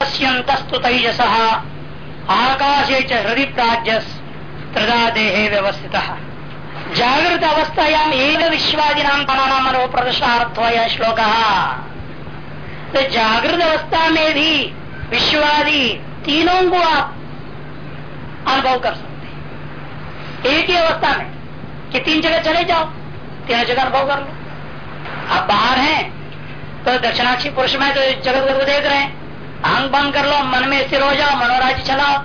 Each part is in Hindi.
तेजस आकाशे च त्रिदा देहे व्यवस्थित। जागृत अवस्थायाम एक विश्वादी नाम मनो प्रदर्शनार्थ यह श्लोक। तो जागृत अवस्था में भी विश्वादी तीनों को आप अनुभव कर सकते हैं एक ही अवस्था में कि तीन जगह चले जाओ, तीनों जगह अनुभव कर लो। आप बाहर हैं तो दक्षिणाक्षी पुरुष में तो जगत को देख रहे हैं। आंग बंद कर लो, मन में स्थिर हो जाओ, मनोराज्य चलाओ।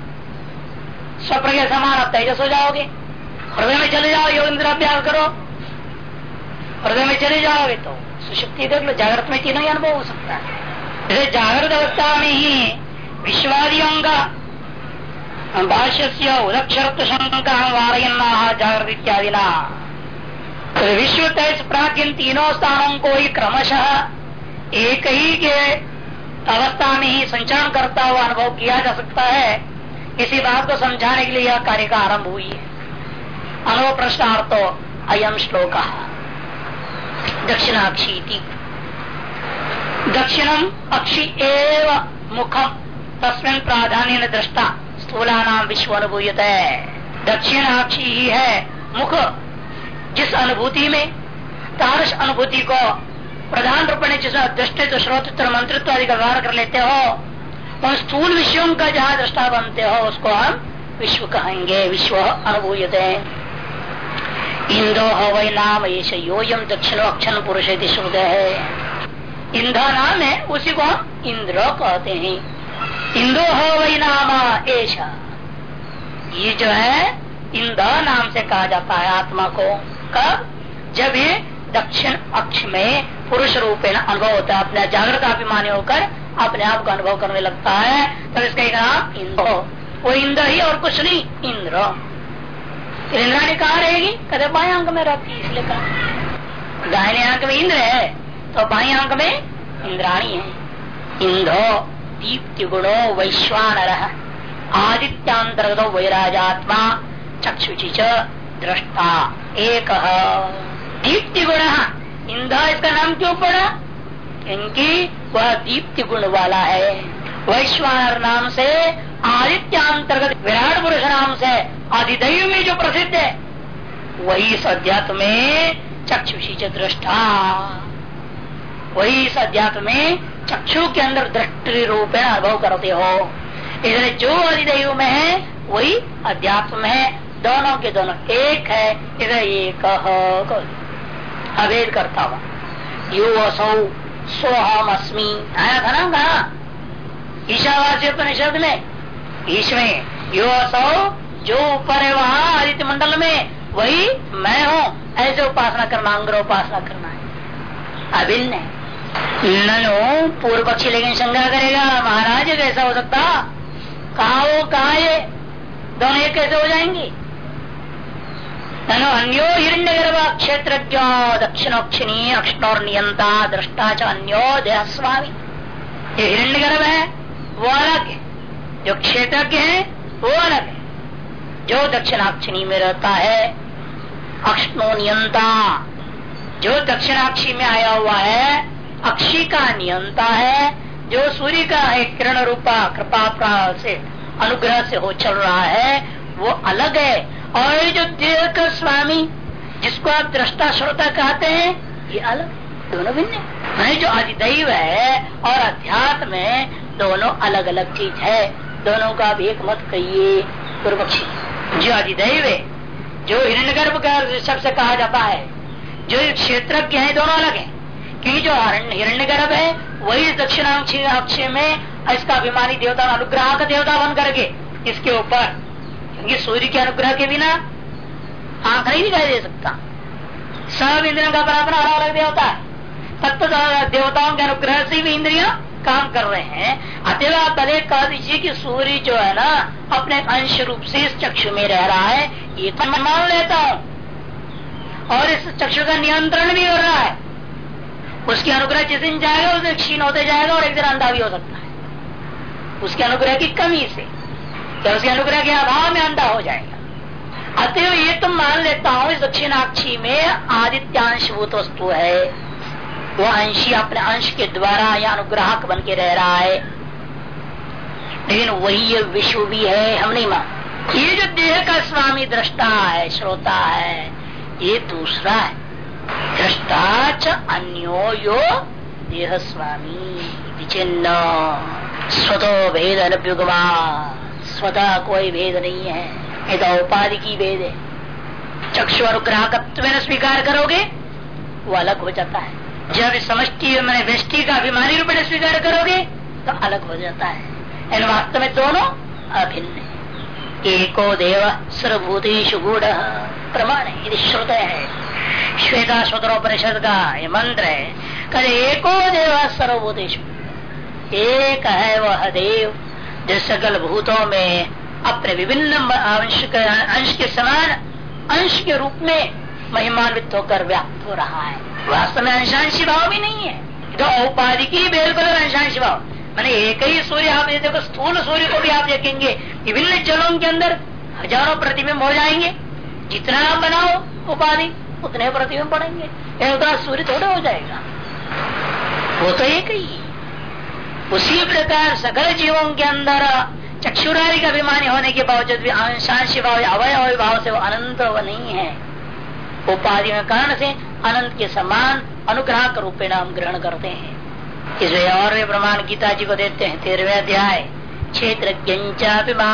स्वप्न के समान आप तेजस हो जाओगे। हृदय में चले जाओ योग अभ्यास करो। हृदय में चले जाओगे तो सुशक्ति देख लो, जागृत में तीनों ही अनुभव हो सकता है। जागृत अवस्था में ही विश्वादियों का भाष्य उदक्षर शंका वारयन्ना, जागृत इत्यादि ना विश्व तेज प्राचीन तीनों स्थानों को ही क्रमशः एक ही के अवस्था में ही संचरण करता हुआ अनुभव किया जा सकता है। इसी बात को समझाने के लिए यह कार्य का आरंभ हुई है। अनुभव प्रश्नार्थो अयम श्लोक। दक्षिणाक्षी दक्षिणम अक्षी एव मुखम तस्मिन प्राधान्य ने दृष्टा स्थूला नाम विश्व अनुभूत है दक्षिणाक्षी ही है मुख। जिस अनुभूति में तारस अनुभूति को प्रधान रूप जिस दृष्टित्व श्रोतृत्व मंत्रित्व आदि का व्यवहार कर लेते हो उन स्थूल विषयों का जहाँ दृष्टा बनते हो, उसको हम विश्व कहेंगे, विश्व अनुभूत है इंद्रो हवई नाम, ऐसे योयम दक्षिण अक्षण पुरुष है। इंद्र नाम है, उसी को हम इंद्र कहते हैं। इंदो हवई नाम, ऐसा। ये जो है, इंद्र नाम से कहा जाता है आत्मा को। कब? जब ये दक्षिण अक्ष में पुरुष रूपेण अनुभव होता है। अपने जागृत अभिमानी होकर अपने आप को अनुभव करने लगता है। तब तो इसका एक नाम इंद्र वो इंद्र ही और कुछ नहीं, इंद्र। इंद्राणी कहा रहेगी कदे बाएँ अंक में रहती है इसलिए कहा। दाहिने अंक में इंद्र है तो बाएँ अंक में इंद्राणी है। इंद्रो दीप्ति गुणो वैश्वानर। आदित्यांतर्गत वैराजात्मा चक्षुचि दृष्टा, एक। दीप्ति गुण इंद्र इसका नाम क्यों पड़ा? क्योंकि वह दीप्ति गुण वाला है। वैश्वानर नाम से, आदित्य अंतर्गत विराट पुरुष नाम से आदिदेव में जो प्रसिद्ध है, वही इस अध्यात्म में चक्षुषी दृष्टा। वही इस अध्यात्म में चक्षु के अंदर दृष्टि रूप अनुभव करते हो। इसलिए जो अधिदेव में है, वही अध्यात्म है। दोनों के दोनों एक है। इधर एक अभेद करता हुआ। यू असौ सोहम अस्मी आया था ना कहा? ईशावासी उपनिषद में। ईश्वर यो असौ जो ऊपर है वहाँ आदित्य मंडल में, वही मैं हूँ। ऐसे उपासना करना, अंग्र उपासना करना है। अभिन्न ननो पूर्व पक्षी लेकिन शंका करेगा, महाराज, कैसा हो सकता? कहा वो कहा ये दोनों एक कैसे हो जाएँगे? अन्यो हिरण्य गर्भ क्षेत्र दक्षिणोक्षिणी अक्षणोर नियंता दृष्टा च अन्यो देह स्वामी ये हिरण्य गर्भ है, वो अलग है। जो क्षेत्रज्ञ है, वो अलग है। जो दक्षिणाक्षिणी में रहता है अक्षणो नियंता जो दक्षिणाक्षी में आया हुआ है, अक्षी का नियंता है। जो सूर्य का एक किरण रूपा कृपा से, अनुग्रह से हो चल रहा है, वो अलग है। और ये जो देह का स्वामी, जिसको आप दृष्टा श्रोता कहते हैं, ये अलग, दोनों भिन्न है। जो अधिदैव है और अध्यात्म में दोनों अलग अलग चीज़ है। दोनों का आप एक मत कहिए पूर्वक्षी जो अधिदैव है, जो हिरण्यगर्भ का शब्द कहा जाता है, जो क्षेत्रज्ञ है, दोनों अलग है। क्योंकि जो हिरण्य गर्भ है, वही दक्षिणाक्ष में इसका अभिमानी देवता अनुग्रह देवता बन करके इसके ऊपर क्योंकि सूर्य के अनुग्रह के बिना आँख नहीं दिखाई दे सकता। सब इंद्रियों का अपना अलग अलग देवता तत्व देवताओं के अनुग्रह से भी इंद्रिया काम कर रहे हैं। अतः आप पहले कह दीजिए कि सूर्य जो है ना, अपने अंश रूप से इस चक्षु में रह रहा है, ये तो मैं मान लेता हूँ। और इस चक्षु का नियंत्रण भी हो रहा है। उसके अनुग्रह जिस दिन जाएगा, उस दिन क्षीण होते जाएगा और एक दिन अंधा भी हो सकता है। उसके अनुग्रह की कमी से। या उसके अनुग्रह के अभाव में अंधा हो जाएगा। अतएव ये तो मान लेता हूँ, इस दक्षिणाक्षी में आदित्यांशभूत वस्तु है। वो अंशी अपने अंश के द्वारा या अनुग्राहक बन के रह रहा है। लेकिन वही ये विश्व भी है, हम नहीं मान ये जो देह का स्वामी दृष्टा है, श्रोता है, ये दूसरा है। दृष्टा च अन्यो यो देह स्वामी, विचिन्न, स्वतो भेद अनुपयुगमा स्वतः कोई भेद नहीं है। ये तो उपाधि की भेद है। चक्षु अनुग्राहकत्व स्वीकार करोगे, वो अलग हो जाता है। जब समष्टि मैंने व्यष्टि का अभिमानी रूप स्वीकार करोगे तो अलग हो जाता है। इन वास्तव में दोनों अभिन्न एको देव सर्वभूतेषु गूढ़। प्रमाण है श्रुत है। श्वेता परिषद का ये मंत्र है, कहे, एको देव सर्वभूतेषु एक है वह देव जो सकल भूतों में अपने विभिन्न अंश के अंश के समान अंश के रूप में महिमान्वित होकर व्याप्त हो रहा है। वास्तव में अंशांशी भाव भी नहीं है। तो औपाधिकी बिल्कुल अंशांशी भाव, मैंने एक ही सूर्य आप देखो, स्थूल सूर्य को भी आप देखेंगे, विभिन्न जलों के अंदर हज़ारों प्रतिबिंब हो जाएँगे। जितना आप बनाओ उपाधि, उतने प्रतिबिंब पड़ेंगे सूर्य थोड़ा हो जाएगा। वो तो एक ही। उसी प्रकार सकल जीवों के अंदर चक्षुरारी का अभिमानी होने के बावजूद भी अंशांश भाव अवय भाव से वो अनंत वो नहीं है। उपाधि में कारण से अनंत के समान अनुग्रह के रूप में नाम ग्रहण करते हैं। इसलिए और भी प्रमाण गीता जी को देते हैं, तेरहवे अध्याय। क्षेत्र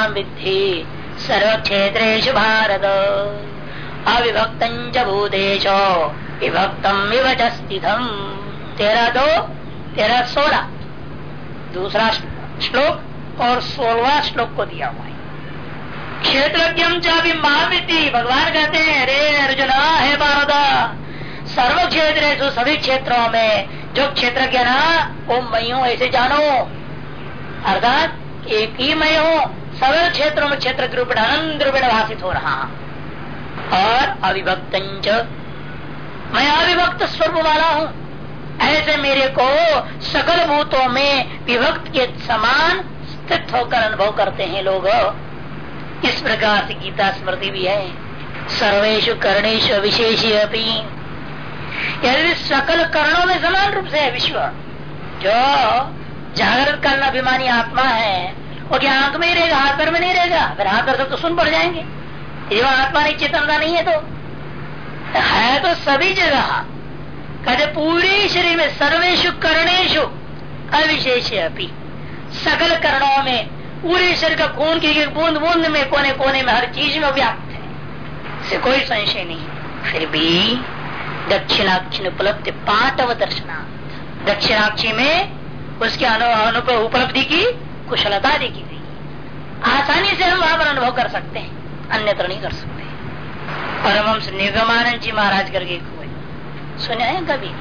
विद्धि सर्व क्षेत्र भारत। अविभक्त भूतेश विभक्तम विभजस्थितम तेरह दो, तेरह सोलह। दूसरा श्लोक और सोलवा श्लोक को दिया हुआ है। क्षेत्रज्ञम चाभी महाविधि भगवान कहते हैं, अरे अर्जुन, है भारत सर्व क्षेत्र सभी क्षेत्रों में जो क्षेत्र के ना वो मैं हूँ ऐसे जानो। अर्थात, एक ही मैं हूँ सभी क्षेत्रों में क्षेत्र रूप आनंद रूप भाषित हो रहा और अविभक्त मैं अविभक्त स्वरूप वाला हूँ। ऐसे मेरे को सकल भूतों में विभक्त के समान स्थित होकर अनुभव करते हैं लोग। इस प्रकार से गीता स्मृति भी है। सर्वेशु कर्णेश विशेष अपनी यदि सकल कर्णों में समान रूप से है विश्व। जो जागृत करना अभिमानी आत्मा है, वो क्या आँख में ही रहेगा, हाथ पर में नहीं रहेगा? फिर हाथ पर तो सुन पड़ जाएँगे। यदि आत्मा नहीं चेतनता नहीं है तो। है तो सभी जगह। कहते पूरे शरीर में सर्वेशु करणेशु अविशेष अपी। सकल करणों में, पूरे शरीर का खून की बूंद बूंद में, कोने कोने में, हर चीज़ में व्याप्त है। इसे कोई संशय नहीं। फिर भी दक्षिणाक्षी उपलब्धि पाठव दर्शनार्थ। दक्षिणाक्षी में उसके उपलब्धि की कुशलता देखी गई। आसानी से हम वहाँ पर अनुभव कर सकते हैं, अन्यत्र नहीं कर सकते। परम परमहंस निगमानंद जी महाराज करके सुने हैं कभी?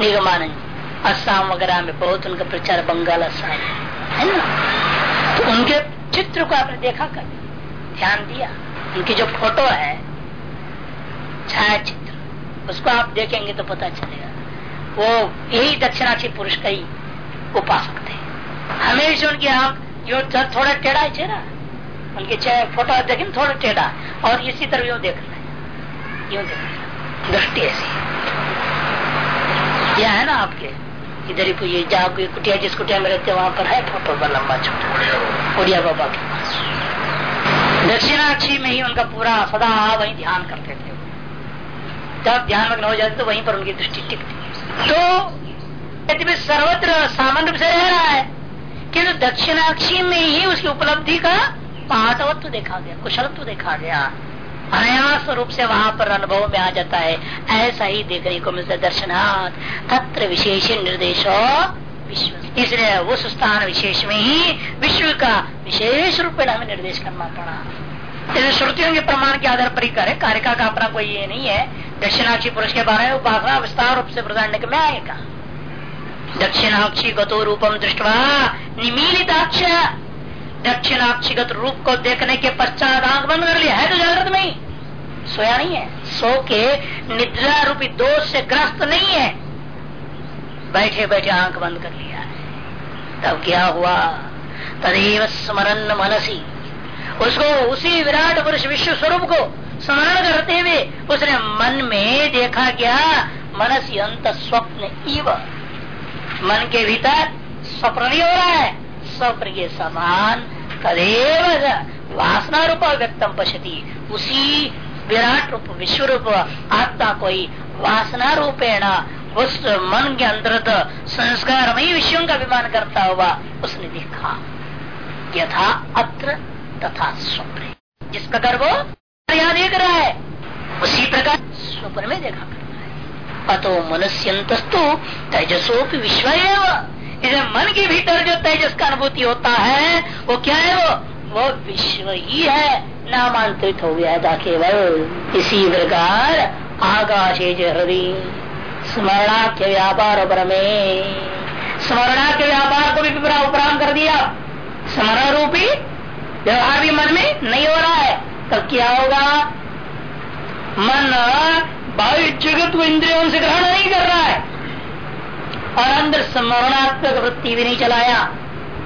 निगमानंद असम वगैरह में बहुत उनका प्रचार बंगाल असम है ना? तो उनके चित्र को आपने देखा कर ध्यान दिया? उनकी जो फ़ोटो है छाया चित्र उसको आप देखेंगे तो पता चलेगा। वो यही दक्षिणाक्षी पुरुष का ही उपासक थे। हमेशा उनकी आँख जो थोड़ा टेढ़ा है चेहरा, उनके फ़ोटो देखे थोड़ा टेढ़ा। और इसी तरह यूँ देख रहे हैं। यूँ देख रहे दृष्टि ऐसी यह है ना आपके? इधर ही ये जाओ कोई कुटिया जिस कुटिया में रहते वहाँ पर है? फ़ोटो का लंबा छोटा। उड़िया बाबा। के पास। दक्षिणाक्षी में ही उनका पूरा सदा वही ध्यान करते थे। जब ध्यान मग्न हो जाते तो वहीं पर उनकी दृष्टि टिकती। तो सर्वत्र सामान्य रूप से रह रहा है किंतु दक्षिणाक्षी में ही उसकी उपलब्धि का पाठवत्व देखा गया कुशलत्व देखा गया। अनायास रूप से वहाँ पर अनुभव में आ जाता है। ऐसा ही देखने को मिलता है दर्शनाथ, तत्र विशेष निर्देश विश्व। इसलिए उस स्थान विशेष में ही विश्व का विशेष रूप में हमें निर्देश करना पड़ा। श्रुतियों के प्रमाण के आधार पर ही करे। कारिका का अपना कोई ये नहीं है। दक्षिणाक्षी पुरुष के बारे में उपासना विस्तार रूप से प्रदान में आएगा। दक्षिणाक्षी गतो रूपम दृष्टवा निमीलिताक्ष। दक्षिणाक्षी गत रूप को देखने के पश्चात आँख बंद कर लिया है तो जागृत में ही। सोया नहीं है। सो के निद्रा रूपी दोष से ग्रस्त नहीं है। बैठे बैठे आँख बंद कर लिया है। तब क्या हुआ? तदेव स्मरण मनसी। उसको उसी विराट पुरुष विश्व स्वरूप को स्मरण करते हुए उसने मन में देखा गया मनसी अंत स्वप्न इव। मन के भीतर स्वप्न नहीं हो रहा है। स्वप्न के समान, तदेव वासना रूप व्यक्तम पशती उसी विराट रूप विश्व रूप आत्मा को ही वासना रूपेण उस मन के अंतर्गत संस्कारमयी विषयों का अभिमान करता हुआ उसने देखा। यथा अत्र तथा स्वप्न। जिस प्रकार वो यहाँ देख रहा है, उसी प्रकार स्वप्न में देखा करता है। अतो मनुष्यंतस्तु तेजसोपि विश्व इसे मन के भीतर जो तेजस का अनुभूति होता है, वो क्या है वो? वो विश्व ही है, नामांतरित हो गया था केवल। इसी प्रकार आकाशे हृदय। स्मरणाख्य व्यापार में स्मरणाख्य व्यापार को भी उपराम कर दिया। स्मरण रूपी व्यवहार भी मन में नहीं हो रहा है। तब क्या होगा? मन बाह्य जगत को इंद्रियों से ग्रहण नहीं कर रहा है। और अंदर स्मरणात्मक वृत्ति भी नहीं चलाया।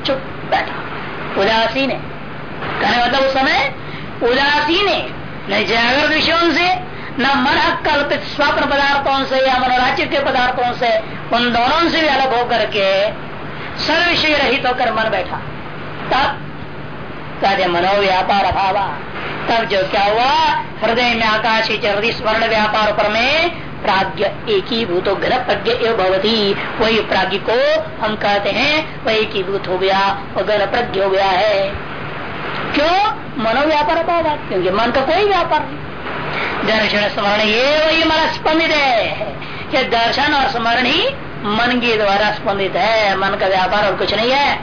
चुप बैठा। उदासीन है कहने मतलब उस समय उदासीन है न जागृत विषयों से, न मन कल्पित स्वप्न पदार्थों से या मनोराज्य के पदार्थों से, उन दोनों से भी अलग होकर के सर्वविषय रहित होकर मन बैठा। तब कहते मनोव्यापार अभाव। तब जो क्या हुआ? हृदय में आकाश हृदय स्वर्ण व्यापार पर में प्राज्ञ ही भूत घन प्रज्ञ एवं भवती। वही प्राज्ञ को हम कहते हैं, वह एक ही भूत हो गया और घन प्रज्ञ हो गया है। क्यों? मनोव्यापार अभाव क्योंकि मन का कोई व्यापार नहीं। दर्शन स्मरण ये वही मन स्पंदित है। कि दर्शन और स्मरण ही मन के द्वारा स्पंदित है। मन का व्यापार और कुछ नहीं है।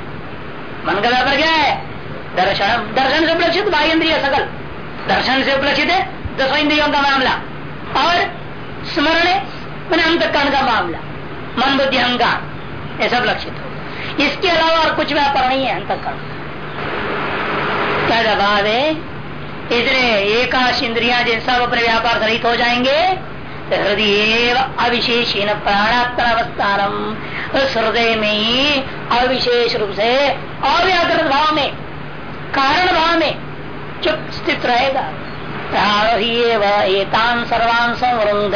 मन का व्यापार क्या है? दर्शन दर्शन से उपलक्षित बाह्य इंद्रिय सकल। दर्शन से उपलक्षित है, दसों इंद्रियों का मामला। और स्मरण मैंने अंतकरण का मामला। मन बुद्धि अहंकार, ये सब लक्षित हो। इसके अलावा और कुछ व्यापार नहीं है अंतकरण। क्या दबाव है? इसलिए एकाश इंद्रिया जिन सब अपने व्यापार सहित हो जाएँगे, हृदय अविशेषीन प्राणात्मवस्थानम। उस हृदय में ही अविशेष रूप से अव्याकृत भाव में कारण भाव में चुप स्थित रहेगा। प्राणो ही एतान सर्वान संवरुंद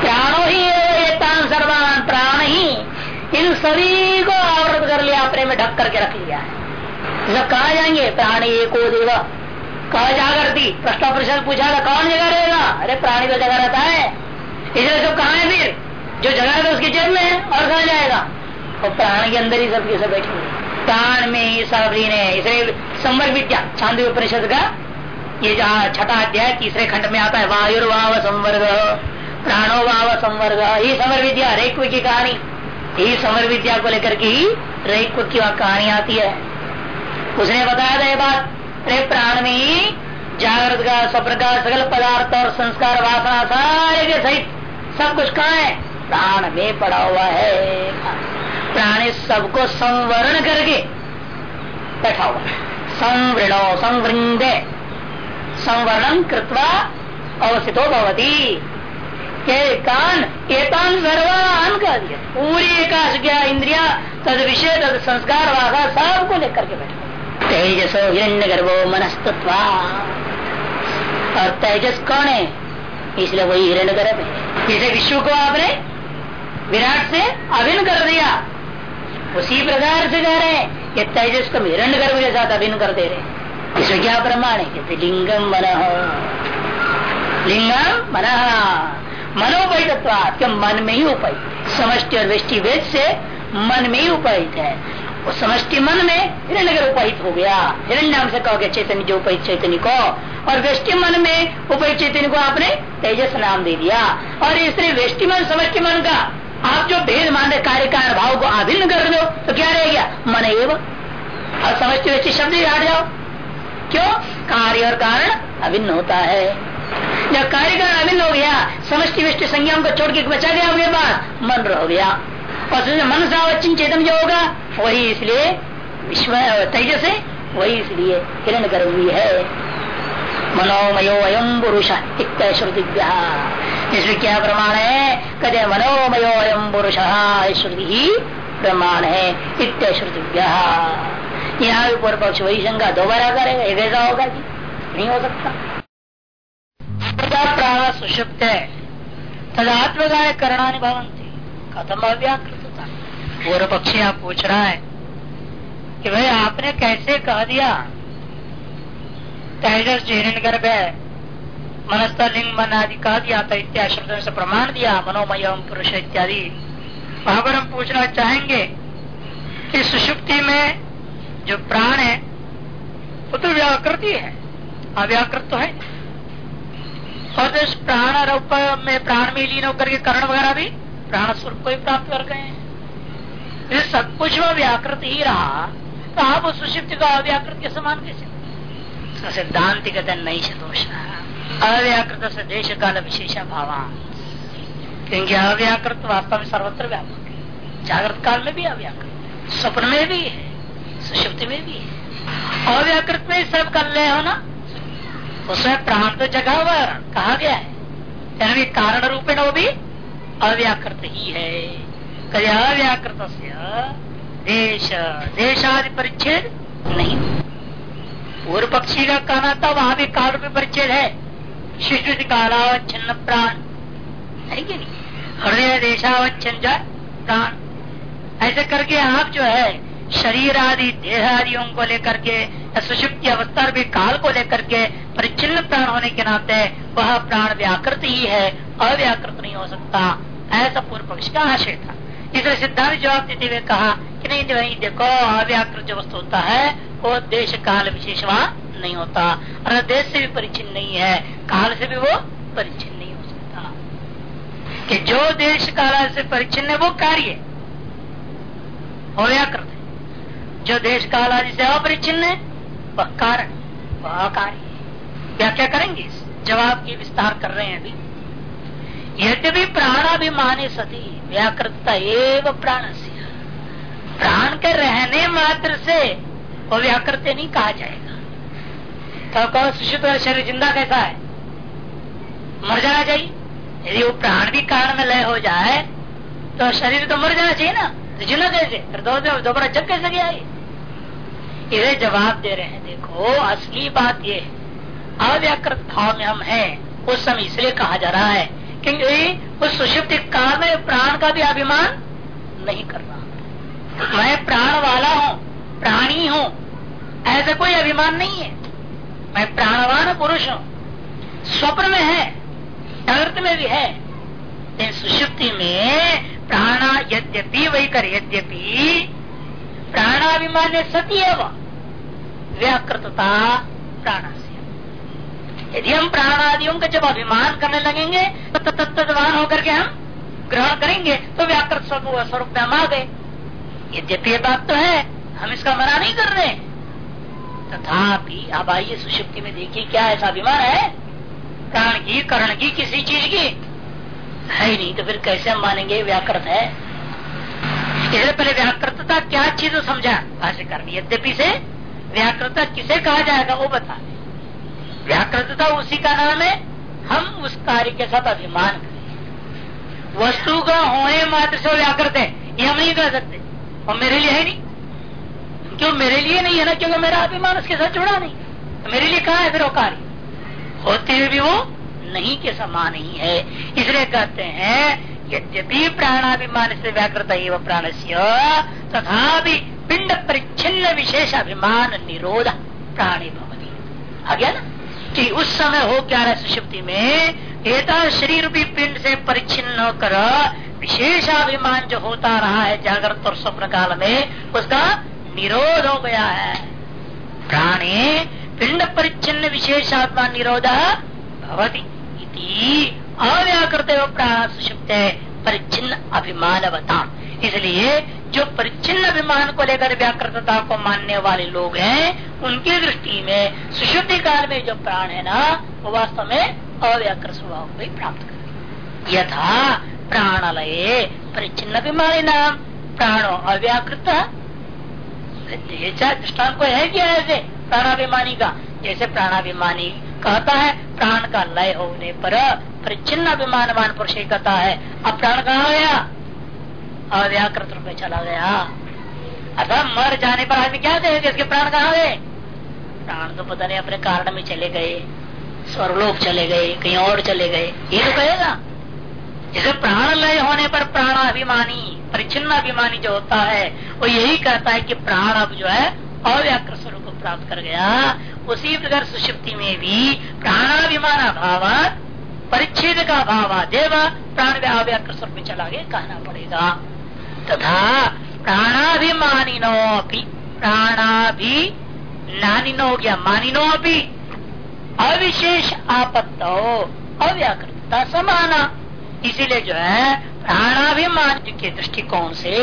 प्राणो ही एतान सर्वान प्राण ही इन सभी को आवृत कर लिया, अपने में ढक करके रख लिया है। कहा जाएँगे? प्राण एको देव। कहा जाकर थी प्रश्न प्रश्न पूछा था, कौन जगह रहेगा? अरे प्राणी तो जगह रहता है। इसलिए सब कहा है फिर? जो जगह है उसकी जेब में है, और कहा जाएगा? और प्राण के अंदर ही सब कैसे बैठे प्राण में ही सबने इसलिए संवर्ग विद्या चांदी उपनिषद का, ये जहाँ छठा अध्याय तीसरे खंड में आता है, वायुर्वाव संवर्ग प्राणो वाव संवर्ग, ये समर विद्या रेख की कहानी। यही समर विद्या को लेकर के ही रेख की कहानी आती है। उसने बताया था ये बात अपने प्राण में ही जागृत का स्वप्न का पदार्थ और संस्कार, वासना, सारे के सहित सब कुछ कहा है? प्राण में पड़ा हुआ है। प्राणी सबको संवरण करके बैठा हुआ संवृणो संवृंदे संवरण कृत्वा अवस्थितो भवती। कान, एतान सर्वान कर दिया। पूरी एकाश गया इंद्रिया, तद विषय, तद संस्कार वासा सबको लेकर के बैठा तेजसो हिरण्य गर्भो मनस्तत्व। और तेजस कौन है? इसलिए वही हिरण्य गर्भ है। इसे विश्व को आपने विराट से अभिन्न कर दिया। उसी प्रकार से कह रहे हैं कि तेजस को हिरण गर्भ के साथ अभिन्न कर दे रहे इसमें क्या प्रमाण है? कहते लिंगम मन। लिंगम मन। मनोपहित मन में ही उपहित समष्टि और वृष्टि वेद से मन में ही उपहित है। वो समष्टि मन में हिरण्य उपहित हो गया। हिरण्य नाम से कहोगे, चैतन्य जो उपहित चैतन्य को। और वेष्टि मन में उपहित चैतन्य को आपने तेजस नाम दे दिया। और इसलिए वेष्टि मन, समष्टि मन का आप जो भेद मान रहे कार्य का भाव को अभिन्न कर दो तो क्या रह गया? मन एवं। और समष्टि वेष्टि शब्द ही हट जाओ क्यों? कार्य और कारण अभिन्न होता है। जब कार्य कारण अभिन्न हो गया, समष्टि वेष्टि संज्ञा को छोड़ के बचा गया आपके पास, मन रह गया। और मन सावचिन चेतन जो होगा, वही इसलिए विश्व तेजस है, वही इसलिए हिरण गर्भ भी है। मनोमयो अयम पुरुष श्रुति इसमें क्या प्रमाण है? कदे मनोमयो अयम पुरुष ही प्रमाण है। इत्य श्रुति यहाँ भी पूर्व पक्ष वही शंका दोबारा करेगा ये कैसा होगा जी नहीं हो सकता? प्राण सुषुप्त है। तदात्मगाय करणानि भवंती खत्म अव्याकृत पूर्व पक्षी आप पूछ रहा है कि भाई, आपने कैसे कह दिया? टाइगर हिरण गर्भ है। मनस्ता लिंग मन आदि कह दिया था इत्यादि शब्द से प्रमाण दिया, मनोमय पुरुष इत्यादि। वहाँ पर हम पूछना चाहेंगे कि सुषुप्ति में जो प्राण है, वो तो व्याकृति है। अव्याकृत तो है। और इस प्राण रूप में प्राण में लीन होकर के कर्ण वगैरह भी, प्राण स्वरूप को ही प्राप्त कर गए हैं। सब कुछ वह व्याकृत ही रहा तो आप उस सुषिप्त का अव्याकृत के समान कैसे? सिद्धांत कहते नहीं दोष अव्याकृत से देश काल विशेष भाव क्योंकि अव्याकृत वास्तव में सर्वत्र व्यापक है। जागृत काल में भी अव्याकृत स्वप्न में भी है। सुषुप्त में भी है। अव्याकृत में सब कर ले हो ना? उसमें प्राण तो जगह हुआ कहा गया है। यानी कारण रूप में वो भी अव्याकृत ही है। कभी अव्याकृत देश, देशादि परिच्छेद नहीं। पूर्व पक्षी का कहना था, वहाँ भी काल रूपी परिच्छेद है। शिशु काला छिन्न प्राण है कि नहीं? हृदय देशावच्छन प्राण। ऐसे करके आप जो है शरीर आदि देह आदियों को लेकर के सुषुप्त अवस्था भी काल को लेकर के परिचिन्न प्राण होने के नाते, वह प्राण व्याकृत ही है, अव्याकृत नहीं हो सकता। ऐसा पूर्व पक्ष का आशय था। इसलिए सिद्धांत जवाब देते हुए कहा कि नहीं नहीं देखो, अव्याकृत जो वस्तु होता है वो देश काल विशेष वहाँ नहीं होता। और देश से भी परिचिन नहीं है, काल से भी वो परिचिन नहीं हो सकता। कि जो देश काल से परिचिन है, वो कार्य हो। अव्याकृत है। जो देश काल आदि से अपरिचिन्न है, वह कारण वह कार्य व्याख्या करेंगे? जवाब की विस्तार कर रहे हैं अभी। यद्यपि प्राणाभिमानी सती व्याकृतता एवं प्राण से प्राण के रहने मात्र से वो व्याकृत नहीं कहा जाएगा। तो कहो सुशुद्ध शरीर ज़िंदा कैसा है? मर जाना चाहिए। यदि वो प्राण भी कारण में लय हो जाए तो शरीर तो मर जाना चाहिए ना। तो ज़िंदा कैसे? फिर दोबारा जग कैसे गया इसे जवाब दे रहे हैं, देखो, असली बात ये है। अव्याकृत भाव में हम हैं, उस समय इसलिए कहा जा रहा है क्योंकि उस सुषुप्त काल में प्राण का भी अभिमान नहीं कर रहा। मैं प्राण वाला हूँ प्राणी हूँ। ऐसा कोई अभिमान नहीं है। मैं प्राणवान पुरुष हूँ। स्वप्न में है जागृत में भी है। लेकिन सुषुप्ति में प्राणा यद्यपि वही कर यद्यपि प्राणाभिमान सती एवं व्याकृतता प्राण यदि हम प्राण आदियों का जब अभिमान करने लगेंगे तो तत्वान होकर के हम ग्रहण करेंगे तो व्याकृत स्वरूप में हम आ गए। यद्यपि ये बात तो है हम इसका मना नहीं कर रहे। तथापि, अब आइए सुषुप्ति में देखिए क्या ऐसा अभिमान है। प्राण की करण की किसी चीज़ की है नहीं तो फिर कैसे हम मानेंगे? व्याकृत है। इसलिए पहले व्याकृतता क्या चीज़ समझा? भाष्य करनी, यद्यपि से व्याकृतता किसे कहा जाएगा, वो बता व्याकृतता उसी का नाम है, हम उस कार्य के साथ अभिमान करें। वस्तु का होने मात्र से व्याकृत है, ये हम नहीं कर सकते। और मेरे लिए है नहीं। क्यों मेरे लिए नहीं है ना? क्योंकि मेरा अभिमान उसके साथ जुड़ा नहीं। तो मेरे लिए कहा है फिर वो कार्य होते हुए भी वो नहीं के समान ही है। इसलिए कहते हैं, यद्यपि प्राणाभिमान से व्याकृत प्राण से तथा पिंड परिच्छिन्न विशेष अभिमान निरोध प्राणी भवनी आ गया ना? कि उस समय हो क्या रहा सुषुप्ति में? एता शरीर रूपी पिंड से परिचिन्न होकर विशेषाभिमान जो होता रहा है जागृत और स्वप्न काल में, उसका निरोध हो गया है। प्राणी, पिंड परिचिन्न विशेषात्मा निरोध भवती अव्याकृत सुषुप्त परिचिन्न अभिमानवता इसलिए जो परिचिन्न अभिमान को लेकर व्याकृतता को मानने वाले लोग हैं, उनकी दृष्टि में सुशुद्धि काल में जो प्राण है ना, वो वास्तव में अव्याकृत स्वभाव को ही प्राप्त कर यथा प्राणालय परिचिन्न अभिमानी नाम प्राणो अव्याकृत दृष्टान को है क्या ऐसे? प्राणाभिमानी का। जैसे प्राणाभिमानी कहता है, प्राण का लय होने पर परिचिन्न अभिमानवान पुरुष कहता है, अब प्राण कहा गया? अव्याकृत रूप में चला गया। अतः मर जाने पर आदमी क्या कहेगा इसके प्राण कहा गए? प्राण तो पता नहीं, अपने कारण में चले गए स्वर्लोक चले गए, कहीं और चले गए। ये तो कहेगा। जैसे प्राण लय होने पर प्राण अभिमानी परिचिन्न अभिमानी जो होता है, वो यही कहता है कि प्राण अब जो है अव्याकृत स्वरूप को प्राप्त कर गया। उसी प्रकार सुषुप्ति में भी प्राणाभिमान अभाव, परिच्छेद का भाव देव प्राण अव्याकृत स्वरूप में चला गया, कहना पड़ेगा। तथा प्राणाभिमानिनो भी प्राणाभि नानिनो हो गया मानिनो भी अविशेष आपत्तो, अव्याकृतता समाना। इसीलिए जो है प्राणाभिमान के दृष्टिकोण से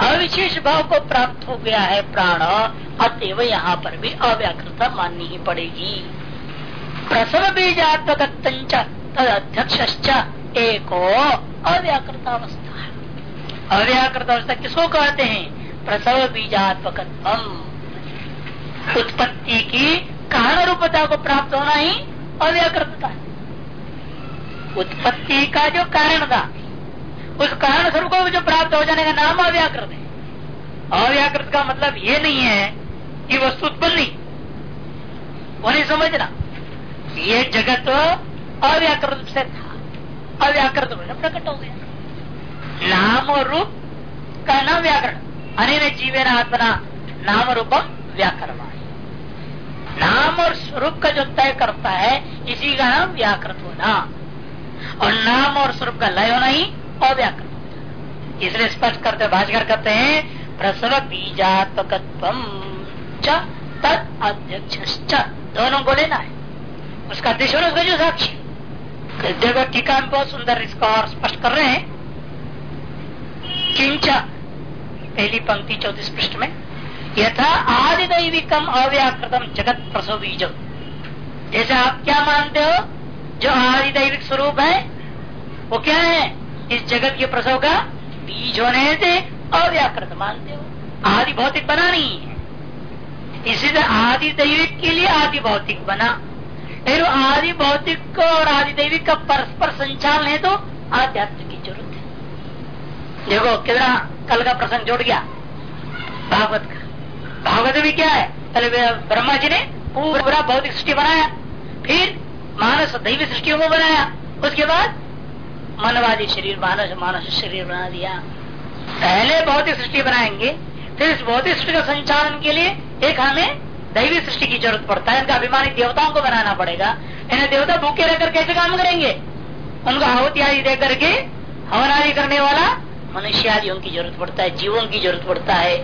अविशेष भाव को प्राप्त हो गया है प्राण, अतएव यहाँ पर भी अव्याकृतता माननी ही पड़ेगी। प्रसव बीजात्मक तद अध्यक्ष एको अव्याकृत अवस्था अव्याकृत अवस्था किसको कहते हैं? प्रसव बीजात्मक उत्पत्ति की कारण रूपता को प्राप्त होना ही अव्याकृतता है। उत्पत्ति का जो कारण था, उस कारण स्वरूप को जो प्राप्त हो जाने का नाम अव्याकृत है। अव्याकृत का मतलब ये नहीं है कि वस्तु उत्पन्न नहीं। वो नहीं समझना। ये जगत अव्याकृत से था। अव्याकृत प्रकट हो गया। नाम और रूप का नाम व्याकरण। अनिल जीवन आत्मना नाम रूपम व्याकरण नाम और स्वरूप का जो तय करता है, इसी का नाम व्याकृत होना। और नाम और स्वरूप का लय होना ही अव्याकृत। इसलिए स्पष्ट करते, भाषकर करते हैं, प्रसव बीजात्मक तद अध्यक्ष दोनों को लेना है। उसका अध्यक्ष होना जो साक्षी देखो टीका में बहुत सुंदर इसको और स्पष्ट कर रहे हैं। किंच, पहली पंक्ति चौतीस पृष्ठ में, यथा आदि दैविकम अव्याकृतम जगत प्रसव बीज जैसे आप क्या मानते हो? जो आदि दैविक स्वरूप है, वो क्या है? इस जगत के प्रसव का बीज होने से अव्याकृत मानते हो। आदि भौतिक बना नहीं है। इसी से आदि दैविक के लिए आदि भौतिक बना। फिर आदि भौतिक और आदि दैविक का परस्पर संचालन है तो आध्यात्म की ज़रूरत है। देखो कितना कल का प्रसंग जोड़ गया। भागवत का। भागवत भी क्या है? पहले ब्रह्मा जी ने पूरा भौतिक सृष्टि बनाया। फिर मानस दैवी सृष्टियों को बनाया। उसके बाद मनवादी शरीर, मानस मानस शरीर बना दिया। पहले भौतिक सृष्टि बनाएँगे, फिर इस भौतिक सृष्टि का संचालन के लिए एक हमें दैवी सृष्टि की ज़रूरत पड़ता है। इनका अभिमानी देवताओं को बनाना पड़ेगा। इन्हें देवता भूखे रहकर कैसे काम करेंगे? उनको आहुति आदि दे करके हवन आदि करने वाला मनुष्य आदियों की ज़रूरत पड़ता है, जीवों की ज़रूरत पड़ता है।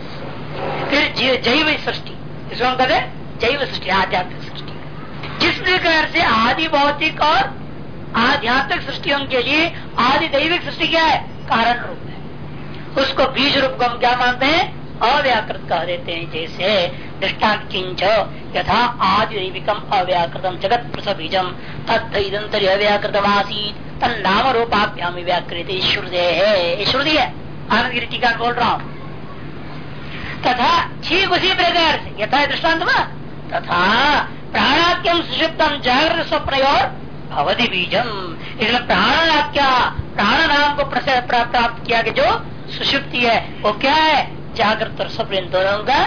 फिर जैव सृष्टि, इसको हम कहते जैव सृष्टि, आध्यात्मिक सृष्टि। जिस प्रकार से आदि भौतिक और आध्यात्मिक सृष्टियों के लिए आदि दैविक सृष्टि क्या है? कारण रूप है। उसको बीज रूप को हम क्या मानते हैं? अव्याकृत कह देते हैं, जैसे दृष्टान किंच यथा आदि दैविकम अव्याकृतम जगत प्रसव बीजम तत्तर अव्याकृतम आसीत तन रूपाभ्याम व्याकृत है। श्रुति है। आनंद गिरी टीका बोल रहा हूँ। तथा ठीक उसी प्रकार से, यथा दृष्टांत तथा प्राणाक्यम सुषिप्तम जागृत स्वप्न और भवती बीजम। इसलिए प्राणाख्या प्राण नाम को प्राप्त किया कि जो सुषुप्ति है, वो क्या है? जागृत और स्वप्न दोनों का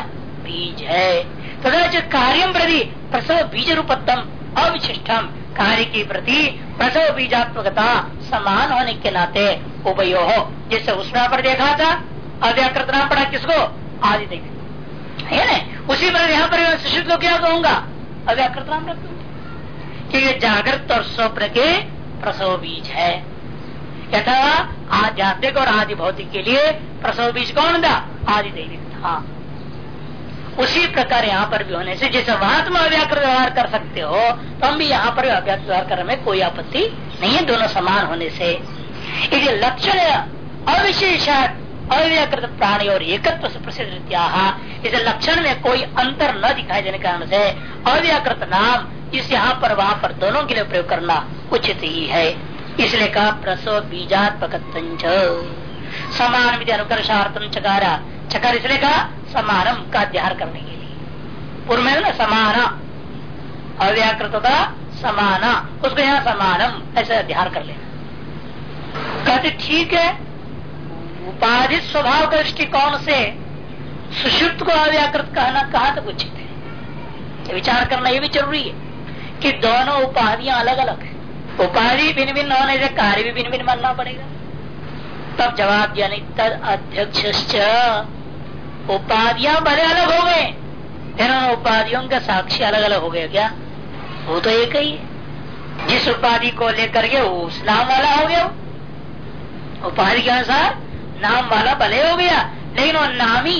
बीज है। तथा जो कार्यम प्रति प्रसव बीज रूपत्तम अविशिष्टम। कार्य के प्रति प्रसव बीजात्मकता समान होने के नाते उपयो हो जैसे उसमें पर देखा था अव्याकृत नाम पड़ा किसको? आदि देख है ना? उसी पर यहाँ पर शिशु को क्या कहूँगा? अव्याकृत नाम रख क्योंकि जागृत और स्वप्न के प्रसव बीज है। यथा आध्यात्मिक और आदि भौतिक के लिए प्रसव बीज कौन था? आदि दैविक था उसी प्रकार यहाँ पर भी होने से जैसे वहाँ तुम अव्याकृत व्यवहार कर सकते हो तो हम भी यहाँ पर अव्याकृत व्यवहार करने में कोई आपत्ति नहीं है, दोनों समान होने से। इसे लक्षण अविशेष अव्याकृत प्राणी और एकत्व से प्रसिद्ध इस लक्षण में कोई अंतर न दिखाई देने कारण से अव्याकृत नाम इस यहाँ पर वहाँ पर दोनों के लिए प्रयोग करना उचित ही है। इसलिए कहा, प्रसव बीजात्मक समान विधि अनुकर्षार्थम चकारा, चकार इसलिए कहा, समानम का अध्यार करने के लिए। पूर्व में ना, समाना। अव्याकृतता समाना। उसको यहाँ समानम ऐसे अध्यार कर लेना। कहते, ठीक है उपाधि स्वभाव दृष्टिकोण से सुषुप्त को अव्याकृत कहना कहा तक उचित है? विचार करना ये भी ज़रूरी है कि दोनों उपाधियाँ अलग अलग है। उपाधि भिन्न भिन्न होने से कार्य भी भिन्न भिन्न मानना पड़ेगा। तब जवाब दिया नहीं, तद अध्यक्ष उपाधियाँ बड़े अलग हो गए, फिर उन उपाधियों का साक्षी अलग अलग हो गया क्या? वो तो एक ही है। जिस उपाधि को लेकर के उस नाम वाला हो गया उपाधि के अनुसार नाम वाला भले हो गया, लेकिन वो नामी,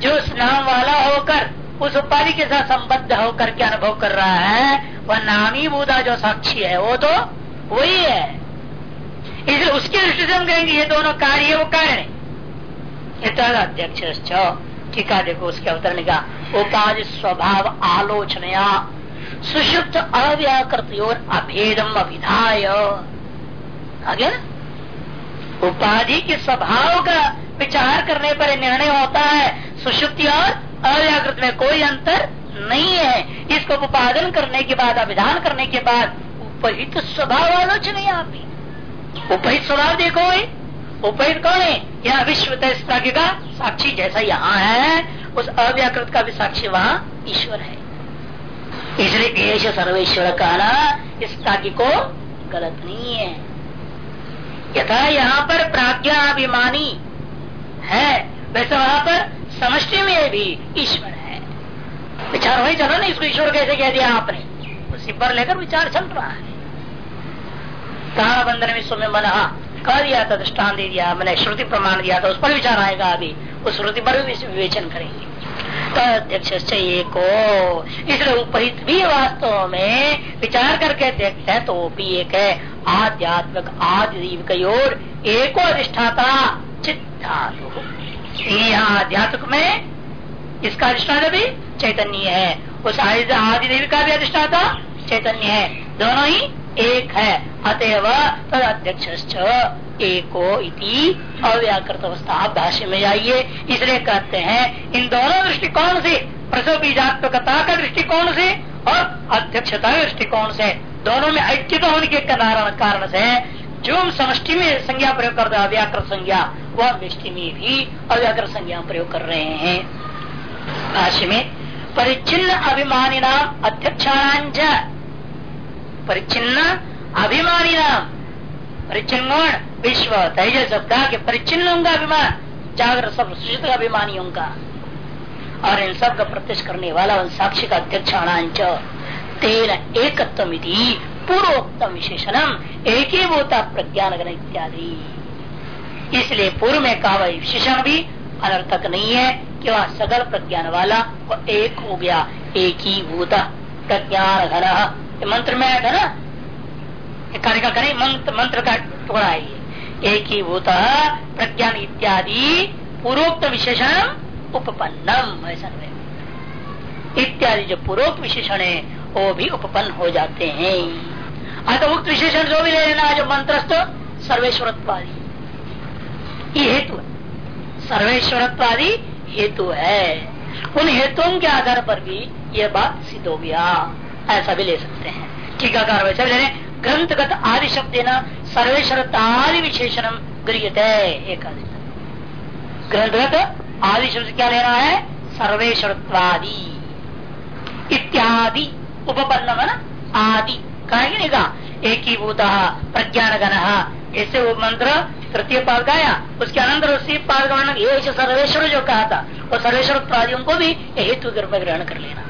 जो उस नाम वाला होकर, उस उपाधि के साथ संबद्ध होकर के अनुभव कर रहा है वह नामी बूधा जो साक्षी है, वो तो वही है। इसलिए उसके दृष्टि से हम कहेंगे, ये दोनों कार्य है, वो कारण अध्यक्ष ठीक है, देखो, उसके अवतर ने कहा उपाधि स्वभाव आलोचनया, सुषुप्त अव्याकृत और अभेदम अभिधाय। आगे ना? उपाधि के स्वभाव का विचार करने पर निर्णय होता है। सुषुप्ति और अव्याकृत में कोई अंतर नहीं है। इसको उपादन करने के बाद, अभिधान करने के बाद उपहित स्वभाव आलोचना यहाँ पे। उपहित स्वभाव देखो उपहित कौन है? यह विश्व तय का साक्षी जैसा यहाँ है। उस अव्याकृत का भी साक्षी वहाँ ईश्वर है। इसलिए ऐश सर्वेश्वर कहना इस ताकि को गलत नहीं है। यथा यहाँ पर प्राज्ञाभिमानी है, वैसे वहाँ पर समष्टि में भी ईश्वर है। विचार वही चलो ना, इसको ईश्वर कैसे कह दिया आपने? उसी पर लेकर विचार चल रहा है। कहा बंधन विश्व में मन, कह दिया था दृष्टान दे दिया, मैंने श्रुति प्रमाण दिया था, उस पर विचार आएगा अभी। उस श्रुति पर भी विवेचन करेंगे। अध्यक्ष को इसलिए उपहित भी वास्तव में विचार करके देखते हैं तो वो भी एक है आध्यात्मिक आदि और एको अधिष्ठाता चित्तालु। यहाँ आध्यात्मिक में इसका अधिष्ठान भी चैतन्य है। उस आदि देवी का भी अधिष्ठाता, चैतन्य है। दोनों ही एक है। अतएव तद अध्यक्ष एको इति अव्याकृत अवस्था आप भाष्य में जाइए इसलिए कहते हैं, इन दोनों दृष्टिकोण से प्रसव बीजात्मकता का दृष्टिकोण से और अध्यक्षता दृष्टिकोण से, दोनों में ऐक्यता होने के कारण कारण से, जो हम समष्टि में संज्ञा प्रयोग करते हैं, अव्याकृत संज्ञा वह वृष्टि में भी अव्याकृत संज्ञा प्रयोग कर रहे हैं। भाष्य में परिचिन्न अभिमानी नाम अध्यक्षाणांच परिचिन्न अभिमानी नाम परिचिन्न विश्व तेजस के परिचिन्न का अभिमान, जागृत सब सृष्टि का अभिमानियों का और इन सब का प्रत्यक्ष करने वाला उन साक्षी का अध्यक्षाणांच तेन एकत्व पूर्वोत्तम विशेषणम, एक ही होता प्रज्ञान इत्यादि। इसलिए पूर्व में कहा विशेषण भी अनर्थक नहीं है कि वह सकल प्रज्ञान वाला वो एक हो गया, एक ही भूत प्रज्ञान घन मंत्र में था ना? कार्य का करें मंत्र, मंत्र का टुकड़ा है ये। एक ही भूत प्रज्ञान इत्यादि पूर्वोक्त विशेषण उपपन्नम ऐसा इत्यादि जो पूर्वोक्त विशेषण है वो भी उपपन्न हो जाते हैं। अतः उक्त विशेषण जो भी ले लेना जो मंत्रस्थ सर्वेश्वरत्वादी। ये हेतु है। सर्वेश्वरत्वादी हेतु है। उन हेतुओं के आधार पर भी यह बात सिद्ध हो गया। ऐसा भी ले सकते हैं। टीकाकार वैसे ग्रंथगत आदि शब्द न सर्वेश्वरतादि विशेषण गृहते एक ग्रंथगत आदि शब्द क्या लेना है? सर्वेश्वरत्वादी। इत्यादि उपपन्न आदि। कहेंगे नहीं कहा? एक ही भूत प्रज्ञान गण ऐसे वो मंत्र तृतीय पाद गाया उसके अनंतर उसी पाद का ये सर्वेश्वर जो कहा था, वो सर्वेश्वर प्रादियों को भी हेतु ग्रहण कर लेना।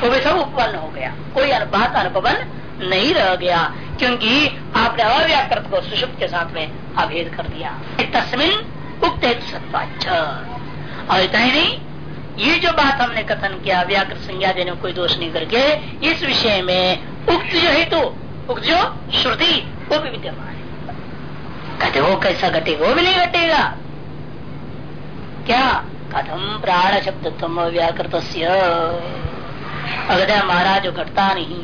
वो भी सब उपन्न हो गया। कोई बात अनुपन्न नहीं रह गया, क्योंकि आपने अव्याकृत को सुषुप्त के साथ में अभेद कर दिया। तस्मिन उक्त सत्वाच और इतना ही नहीं, ये जो बात हमने कथन किया व्याकृत संज्ञा देने कोई दोष नहीं करके, इस विषय में उक्त जो हेतु, उक्त जो श्रुति, वो भी विद्यमान है। कहते वो कैसा घटेगा वो भी नहीं घटेगा। क्या? कथम प्राण शब्द तुम व्याकृत अगर महाराज घटता नहीं।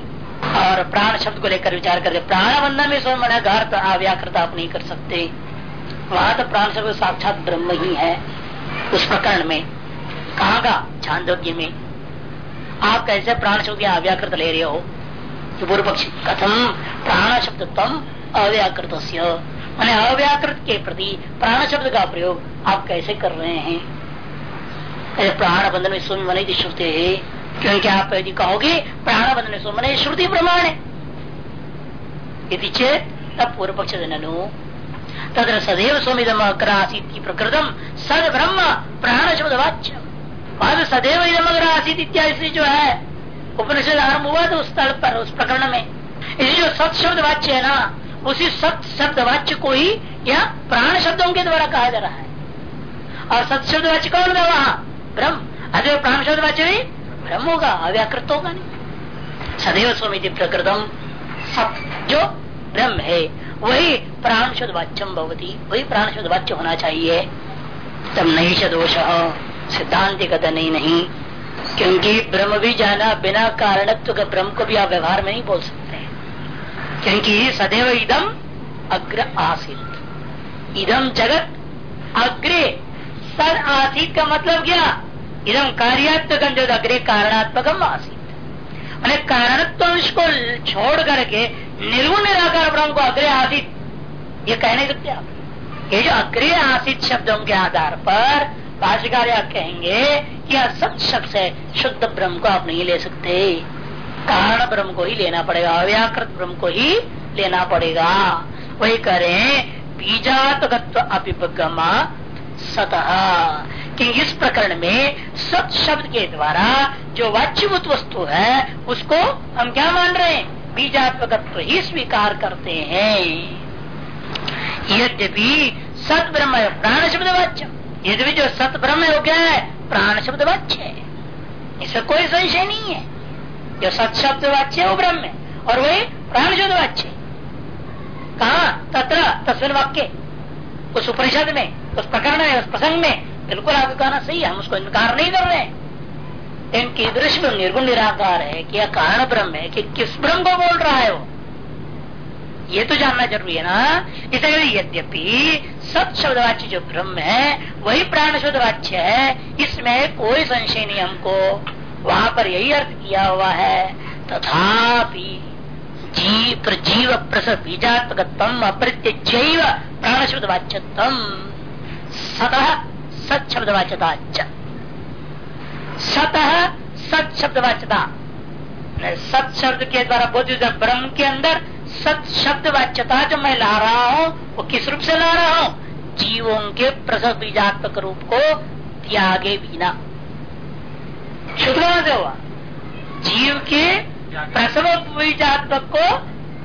और प्राण शब्द को लेकर विचार करते प्राण बंधन में स्वयं मन घर अव्याकृत आप नहीं कर सकते। वहाँ तो प्राण शब्द साक्षात ब्रह्म ही है। उस प्रकरण में, कहा का? छांदोग्य में। आप कैसे प्राण शब्द अव्याकृत ले रहे हो? तो पूर्व पक्षी, कथम प्राण शब्द तम अव्याकृत मैंने अव्याकृत के प्रति प्राण शब्द का प्रयोग आप कैसे कर रहे हैं? प्राण बंधन में सुन मने श्रुति है। क्योंकि आप यदि कहोगे प्राण बंधन सुन श्रुति प्रमाण। यदि चेत तब पूर्व पक्ष सदैव सोमिदम अग्रासीत की प्रकृतम सद ब्रह्म प्राण शब्द वाच्य सदैव इदम अग्रासीत इत्यादि जो है। उपनिषद आरंभ हुआ तो उस स्थल पर उस प्रकरण में इसे जो सत शब्द वाच्य है ना उसी सत शब्द वाच्य को ही यह प्राण शब्दों के द्वारा कहा जा रहा है। और सत शब्द वाच्य कौन था वहाँ? ब्रह्म। अरे प्राण शब्द वाच्य ब्रह्म होगा अव्याकृत होगा नहीं। सदैव स्वामी प्रकृतम सत। जो ब्रह्म है, वही प्राण शुद्ध वाच्यम भवती, वही प्राण शुद्ध वाच्य होना चाहिए। तब नहीं दोष सिद्धांत कथा नहीं। नहीं क्योंकि ब्रह्म भी जाना बिना कारणत्व का ब्रह्म को भी आप व्यवहार में नहीं बोल सकते। क्योंकि सदैव इदम अग्र आसित। इदम जगत अग्रे। सद आसित का मतलब क्या? इदम कार्यात्मक अग्रे कारणात्मकम आसित। मैंने कारणत्व को छोड़ करके निर्गुण निराकार ब्रह्म को अग्रे आसित। ये कह नहीं सकते आप ये जो अग्रे आसित शब्दों के आधार पर भाष्यकार कहेंगे कि सब शब्द है शुद्ध ब्रह्म को आप नहीं ले सकते। कारण ब्रह्म को ही लेना पड़ेगा, अव्याकृत ब्रह्म को ही लेना पड़ेगा। वही करें, बीजात्मकत्व अभिपगमा सतह कि इस प्रकरण में सत शब्द के द्वारा जो वाच्यभूत वस्तु है, उसको हम क्या मान रहे हैं? बीजात्मकत्व ही स्वीकार करते हैं। यद्यपि सत ब्रह्म प्राण शब्द वाच्य यद्यपि जो सत ब्रह्म है वो क्या है प्राण शब्द वाच्य है। इसमें कोई संशय नहीं है। जो सत शब्द वाच्य है, वो ब्रह्म है, और वही प्राण शब्द वाच्य कहा? तत्र तस्वीर वाक्य। उस उपनिषद में, उस प्रकरण में, उस प्रसंग में बिल्कुल आपको कहना सही है, हम उसको इनकार नहीं कर रहे दृश्य में निर्गुण निराकार है कि यह कारण ब्रह्म है कि किस ब्रह्म को बोल रहा है वो। ये तो जानना ज़रूरी है ना? इसलिए यद्यपि सत शब्दवाच्य जो ब्रह्म है, वही प्राण शब्दवाच्य है, इसमें कोई संशय नहीं हमको। वहाँ पर यही अर्थ किया हुआ है, तथापि जीव प्रजीव प्रस बीजात्मक अप्रत्यय प्राण शब्द वाच्यतम सतः सत शब्द वाच्यता सतः सत शब्द वाच्यता सत शब्द के द्वारा बोधित ब्रह्म के अंदर सत शब्द वाच्यता जो मैं ला रहा हूँ, वो किस रूप से ला रहा हूँ? जीवों के प्रसव बीजात्मक रूप को त्यागे बिना। से हुआ जीव के प्रसव बीजात्मक को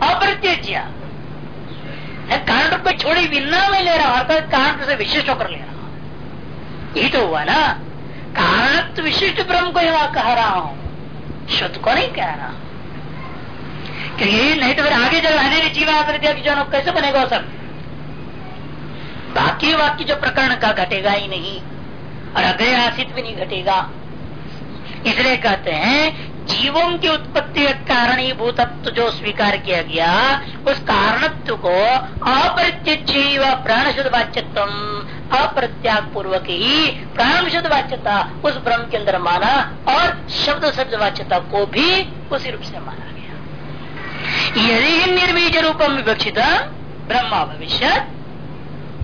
अप्रत्यज्य कारण को छोड़ी बिना मैं ले रहा हूँ, अर्थात कारण से विशिष्ट होकर ले रहा यही तो हुआ ना कारण विशिष्ट ब्रह्म को यहाँ कह रहा हूँ। शुद्ध को नहीं कह रहा। क्योंकि नहीं तो फिर आगे जब रहने जीवा कैसे बनेगा सब? बाकी वाक्य जो प्रकरण का घटेगा ही नहीं, और अग्रे आसित भी नहीं घटेगा। इसलिए कहते हैं जीवों की उत्पत्ति कारणीभूतत्व जो स्वीकार किया गया, उस कारणत्व को अप्रत्यक्ष प्राण शुद्ध वाच्यत्व अप्रत्याग पूर्वक ही प्राण शुद्ध वाच्यता उस ब्रह्म के अंदर माना और शब्द शब्द वाच्यता को भी उसी रूप से माना गया। यदि निर्बीज रूपम विवक्षित, ब्रह्मा भविष्य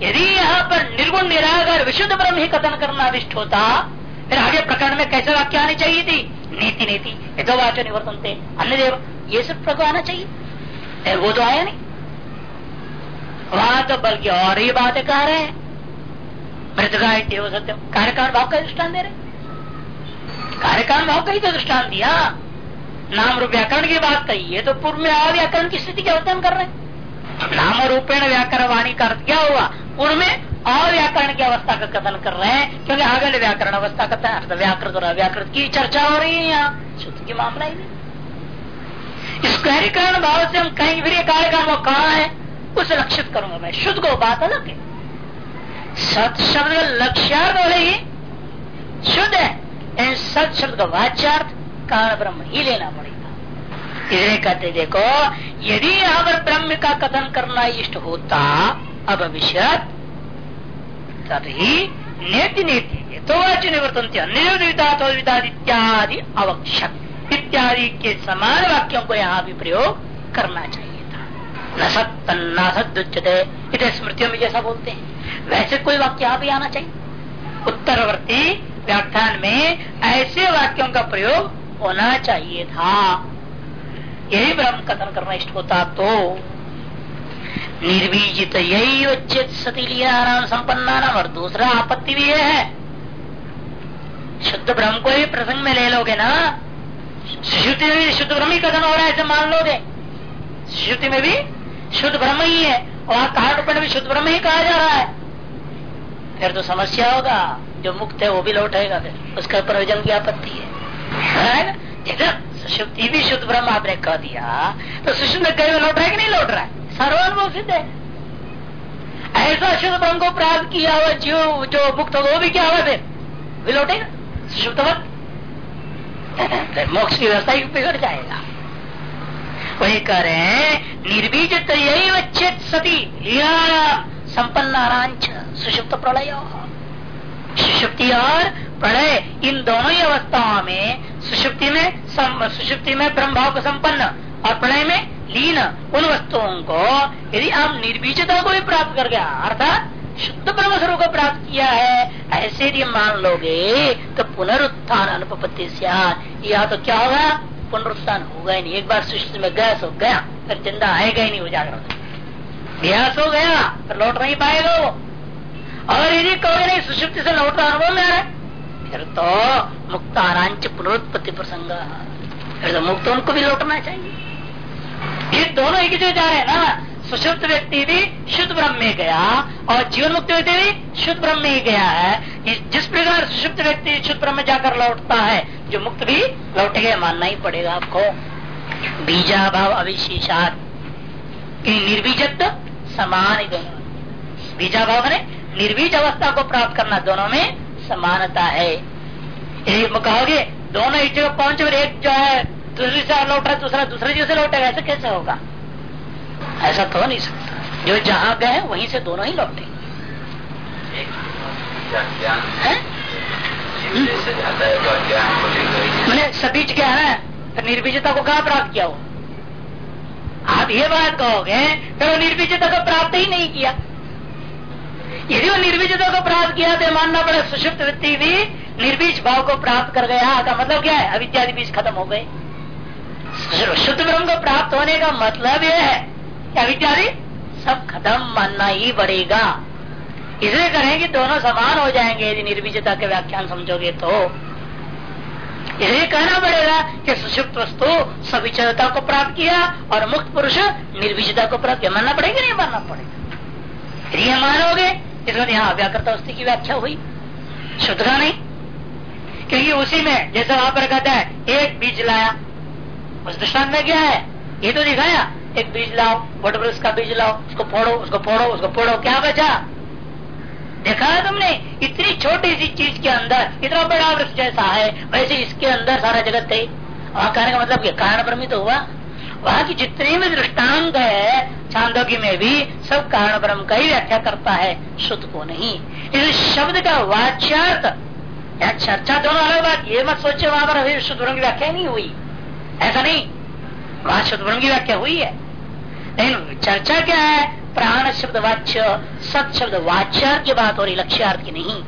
यदि यहाँ पर निर्गुण निरागर विशुद्ध ब्रह्म ही कथन करना अभिष्ट होता, फिर आगे प्रकरण में कैसे वाक्य आनी चाहिए थी? नीति नीति यथो वाचो निवर्तन थे। अन्य देव, ये सब प्रकार आना चाहिए। वो तो आया नहीं। वहाँ तो बल्कि और ही बातें कह रहे हैं। देव सत्यम। कार्यकाल भाव का दृष्टान दे रहे कार्यकाल भाव का ही तो दृष्टान दिया। नाम रूप व्याकरण की बात कही। है तो पूर्व में और व्याकरण की स्थिति का वर्तन कर रहे हैं। नाम रूपेण व्याकरण वाणी का अर्थ क्या हुआ? पूर्व में अव्याकरण की अवस्था का कथन कर रहे हैं, क्योंकि आगे व्याकरण अवस्था का अर्थ व्याकृत और अव्याकृत की चर्चा हो रही है यहाँ। शुद्ध की मामला ही नहीं। इस कार्यकरण भाव से हम कहीं फिर कार्यकारण वो कहा है, उसे लक्षित करूँगा मैं। शुद्ध को बात अलग है। सत शब्द का लक्ष्यार्थ हो ही शुद्ध है। सत शब्द का वाच्यार्थ कारण ब्रह्म ही लेना पड़ेगा। इसलिए कहते देखो, यदि यहाँ पर ब्रह्म का कथन करना इष्ट होता, अब भविष्य तभी नेति नेति तो वाच्य निवर्तन इत्यादि अवक्षत इत्यादि के समान वाक्यों को यहाँ भी प्रयोग करना चाहिए था। न सत्य न सदुच्यते, इत स्मृतियों में जैसा बोलते हैं। वैसे कोई वाक्य यहाँ भी आना चाहिए। उत्तरवर्ती व्याख्यान में ऐसे वाक्यों का प्रयोग होना चाहिए था। यही ब्रह्म कथन करना इष्ट होता तो निर्बीजित यही उचित सती लीला संपन्ना नाम और दूसरा आपत्ति भी है। शुद्ध ब्रह्म को ही प्रसंग में ले लोगे ना? श्रुति में भी शुद्ध ब्रह्म ही कथन हो रहा है ऐसे मान लोगे? श्रुति में भी शुद्ध ब्रह्म ही है, और कारण भी शुद्ध ब्रह्म ही कहा जा रहा है। फिर तो समस्या होगा, जो मुक्त है वो भी लौटेगा फिर। उसका प्रयोजन की आपत्ति है। सुषुप्ति भी शुद्ध ब्रह्म आपने कह दिया तो में कहीं लौट रहा है कि नहीं लौट रहा है? सर्वानुभव सिद्ध है। ऐसा शुद्ध ब्रह्म को प्राप्त किया हुआ जीव, जो मुक्त होगा वो भी क्या हुआ फिर? भी लौटेगा? सुषुप्त मोक्ष की व्यवस्था ही बिगड़ जाएगा। वही कह रहे हैं, निर्बीज वच्छेद सती संपन्न सुषुप्त प्रलय। सुषुप्ति और प्रलय, इन दोनों ही अवस्थाओं में सुषुप्ति में सुषुप्ति में ब्रह्म भाव को संपन्न और प्रलय में लीन उन वस्तुओं को यदि आप निर्बीजता को भी प्राप्त कर गया अर्थात शुद्ध ब्रह्म स्वरूप को प्राप्त किया है ऐसे यदि मान लोगे तो पुनरुत्थान अनुपत्ति या तो क्या होगा पुनरुत्थान होगा ही नहीं एक बार सृष्टि में गया सो गया फिर ज़िंदा आएगा ही नहीं उजागर गया सो गया फिर लौट नहीं पाएगा वो और यदि कहोगे नहीं सुषुप्ति से लौट अनुभव में आ है फिर तो मुक्तारांच पुनरुत्पत्ति प्रसंग फिर तो मुक्त उनको भी लौटना चाहिए ये दोनों एक जगह जा रहे हैं ना? सुषुप्त व्यक्ति भी शुद्ध ब्रह्म में गया और जीवन मुक्त व्यक्ति भी शुद्ध ब्रह्म में ही गया है। जिस प्रकार सुषुप्त व्यक्ति शुद्ध ब्रह्म में जाकर लौटता है, जो मुक्त भी लौटेगा मानना ही पड़ेगा आपको। बीजा भाव अविशेषात निर्बीजत्व समान ही बीजा भाव ने निर्बीज अवस्था को प्राप्त करना दोनों में समानता है। यदि कहोगे दोनों एक जगह पहुँचे और एक जो है दूसरी से लौट रहा है, दूसरा दूसरे जगह से लौटेगा, ऐसा कैसे होगा? ऐसा तो नहीं सकता। जो जहाँ गए वहीं से दोनों ही लौटे। मैंने सबीच क्या है तो निर्विजता को कहा प्राप्त किया हो आप ये बात कहोगे तो निर्विजता को प्राप्त ही नहीं किया। यदि वो निर्विजता को प्राप्त किया तो मानना पड़े सुषुप्त वृत्ति भी निर्बीज भाव को प्राप्त कर गया का मतलब क्या है? अविद्यादि बीज खत्म हो गए शुद्ध ब्रह्म को प्राप्त होने का मतलब यह है। क्या अविद्यादि सब खत्म, मानना ही पड़ेगा। इसलिए करें कि दोनों समान हो जाएँगे, यदि निर्विजता के व्याख्यान समझोगे तो। इसलिए कहना पड़ेगा कि सुषुप्त वस्तु सविचरता को प्राप्त किया और मुक्त पुरुष निर्विजता को प्राप्त किया। मानना पड़ेगा नहीं मानना पड़ेगा? यदि मानोगे इसमें यहाँ व्याकृता वस्तु की व्याख्या हुई। शुद्ध का नहीं। क्योंकि उसी में, जैसे वहाँ पर कहता है, एक बीज लाया। उस दृष्टान में क्या है? ये तो दिखाया। एक बीज लाओ वटवृक्ष का बीज लाओ, उसको फोड़ो उसको फोड़ो उसको फोड़ो, क्या बचा? देखा है तुमने? इतनी छोटी सी चीज़ के अंदर, इतना बड़ा वृक्ष जैसा है, वैसे इसके अंदर सारा जगत है। वहाँ कहने का मतलब कारण ब्रह्मी तो हुआ। वहाँ की जितने भी दृष्टांत है चांदोगी में भी सब कारण ब्रह्म का ही व्याख्या करता है, शुद्ध को नहीं। इस शब्द का वाच्यार्थ, या चर्चा दोनों अलग बात, ये मत सोचे वहाँ पर अभी शुद्ध की व्याख्या नहीं हुई। ऐसा नहीं। वहाँ शुद्ध ब्रह्म की व्याख्या हुई है। लेकिन चर्चा क्या है? प्राण शब्द वाच्य, सत शब्द वाच्यार्थ की बात हो रही, लक्ष्यार्थ की नहीं।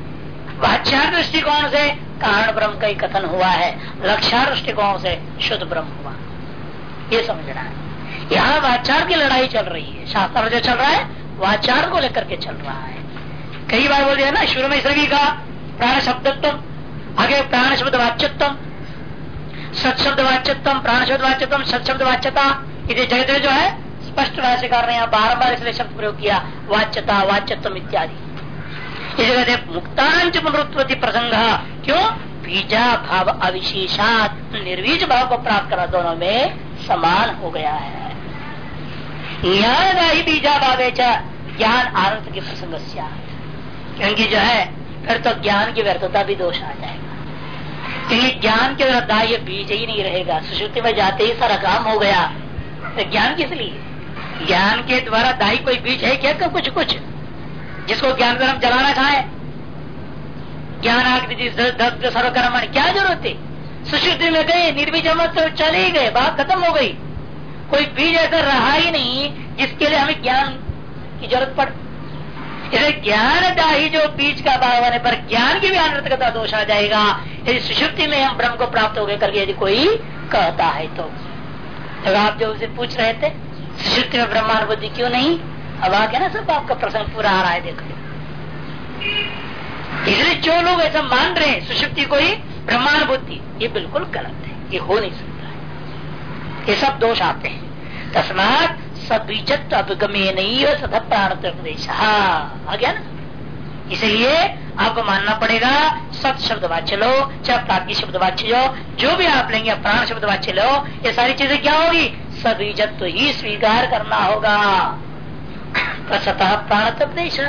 वाच्यार्थ दृष्टिकोण से कारण ब्रह्म का ही कथन हुआ है। लक्ष्यार्थ दृष्टिकोण से शुद्ध ब्रह्म हुआ। ये समझना है। यहाँ वाचार की लड़ाई चल रही है। शास्त्र जो चल रहा है वाचार को लेकर के चल रहा है। कई बार बोल दिया ना, शुरू में सभी का प्राण शब्दत्व आगे प्राण शब्द वाच्यत्व सत शब्द वाच्यत्व प्राण शब्द वाच्यतम सत शब्द वाच्यता इसे जगह जो है, स्पष्ट भाषा कर रहे हैं बार इसलिए शब्द प्रयोग किया, वाच्यता वाच्यत्व इत्यादि। इसे कहते मुक्तांच पुनरुत्पत्ति प्रसंग, क्यों? बीजा भाव अविशेषात, निर्वीज भाव को प्राप्त करा, दोनों में समान हो गया है। ज्ञान बीजा भावे ज्ञान आनंद के प्रसंग क्योंकि जो है, फिर तो ज्ञान की व्यर्थता भी दोष आ जाएगा। क्योंकि ज्ञान के व्यर्था ये बीज ही नहीं रहेगा। सुश्रुति में जाते ही सारा काम हो गया। तो ज्ञान किस लिए? ज्ञान के द्वारा दाई कोई बीज है क्या? कुछ कुछ। जिसको ज्ञान कर्म जलाना चाहे। ज्ञान आकृति सर्वकर्म क्या ज़रूरत है? सुश्रुति में गए निर्बीज मत तो चले गए, बात खत्म हो गई। कोई बीज ऐसा रहा ही नहीं जिसके लिए हमें ज्ञान की ज़रूरत पड़ ज्ञान दाही जो बीज का भाव होने पर ज्ञान की भी अनर्थकता दोष आ जाएगा। यदि सुषुप्ति में हम ब्रह्म को प्राप्त हो गए करके यदि कोई कहता है तो, तो आप जो उसे पूछ रहे थे सुषुप्ति में ब्रह्मानुभूति क्यों नहीं? अब आ ना सब आपका प्रसंग पूरा आ रहा है देखो। इसलिए जो लोग ऐसा मान रहे हैं सुषुप्ति को ही ब्रह्मांड बुद्धि ये बिल्कुल गलत है। ये हो नहीं सकता है। ये सब दोष आते हैं। तस्मात सबीजत अभिगमे नहीं हो सदा प्राण उपदेश आ गया ना इसलिए आपको मानना पड़ेगा सत शब्द वाच्य लो, चाहे प्राज्ञ शब्द वाच्य लो, जो भी आप लेंगे प्राण शब्द वाच्य लो, ये सारी चीज़ें क्या होगी? सबीजत तो ही स्वीकार करना होगा। सतह प्राण उपदेश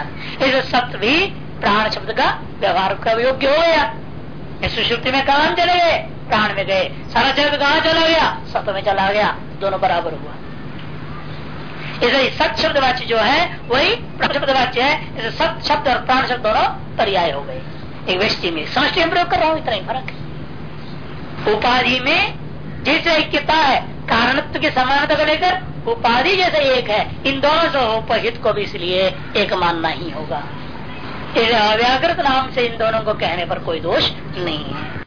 सत्य भी प्राण शब्द का व्यवहार का योग्य हो गया। सुश्रुति में कहा चले गए? प्राण में गए। सारा जगत कहा चला गया? सत्य में चला गया। दोनों बराबर हुआ। इसलिए सत शब्द वाच्य जो है, वही शब्द वाच्य है। सत शब्द और प्राण शब्द दोनों पर्याय हो गए। एक व्यक्ति में समष्टि में प्रयोग कर रहा हूँ, इतना ही फ़र्क उपाधि में जैसे ऐक्यता है, कारणत्व की समानता को लेकर उपाधि जैसे एक है, इन दोनों से उपहित को भी इसलिए एक मानना ही होगा। अव्याकृत नाम से इन दोनों को कहने पर कोई दोष नहीं है।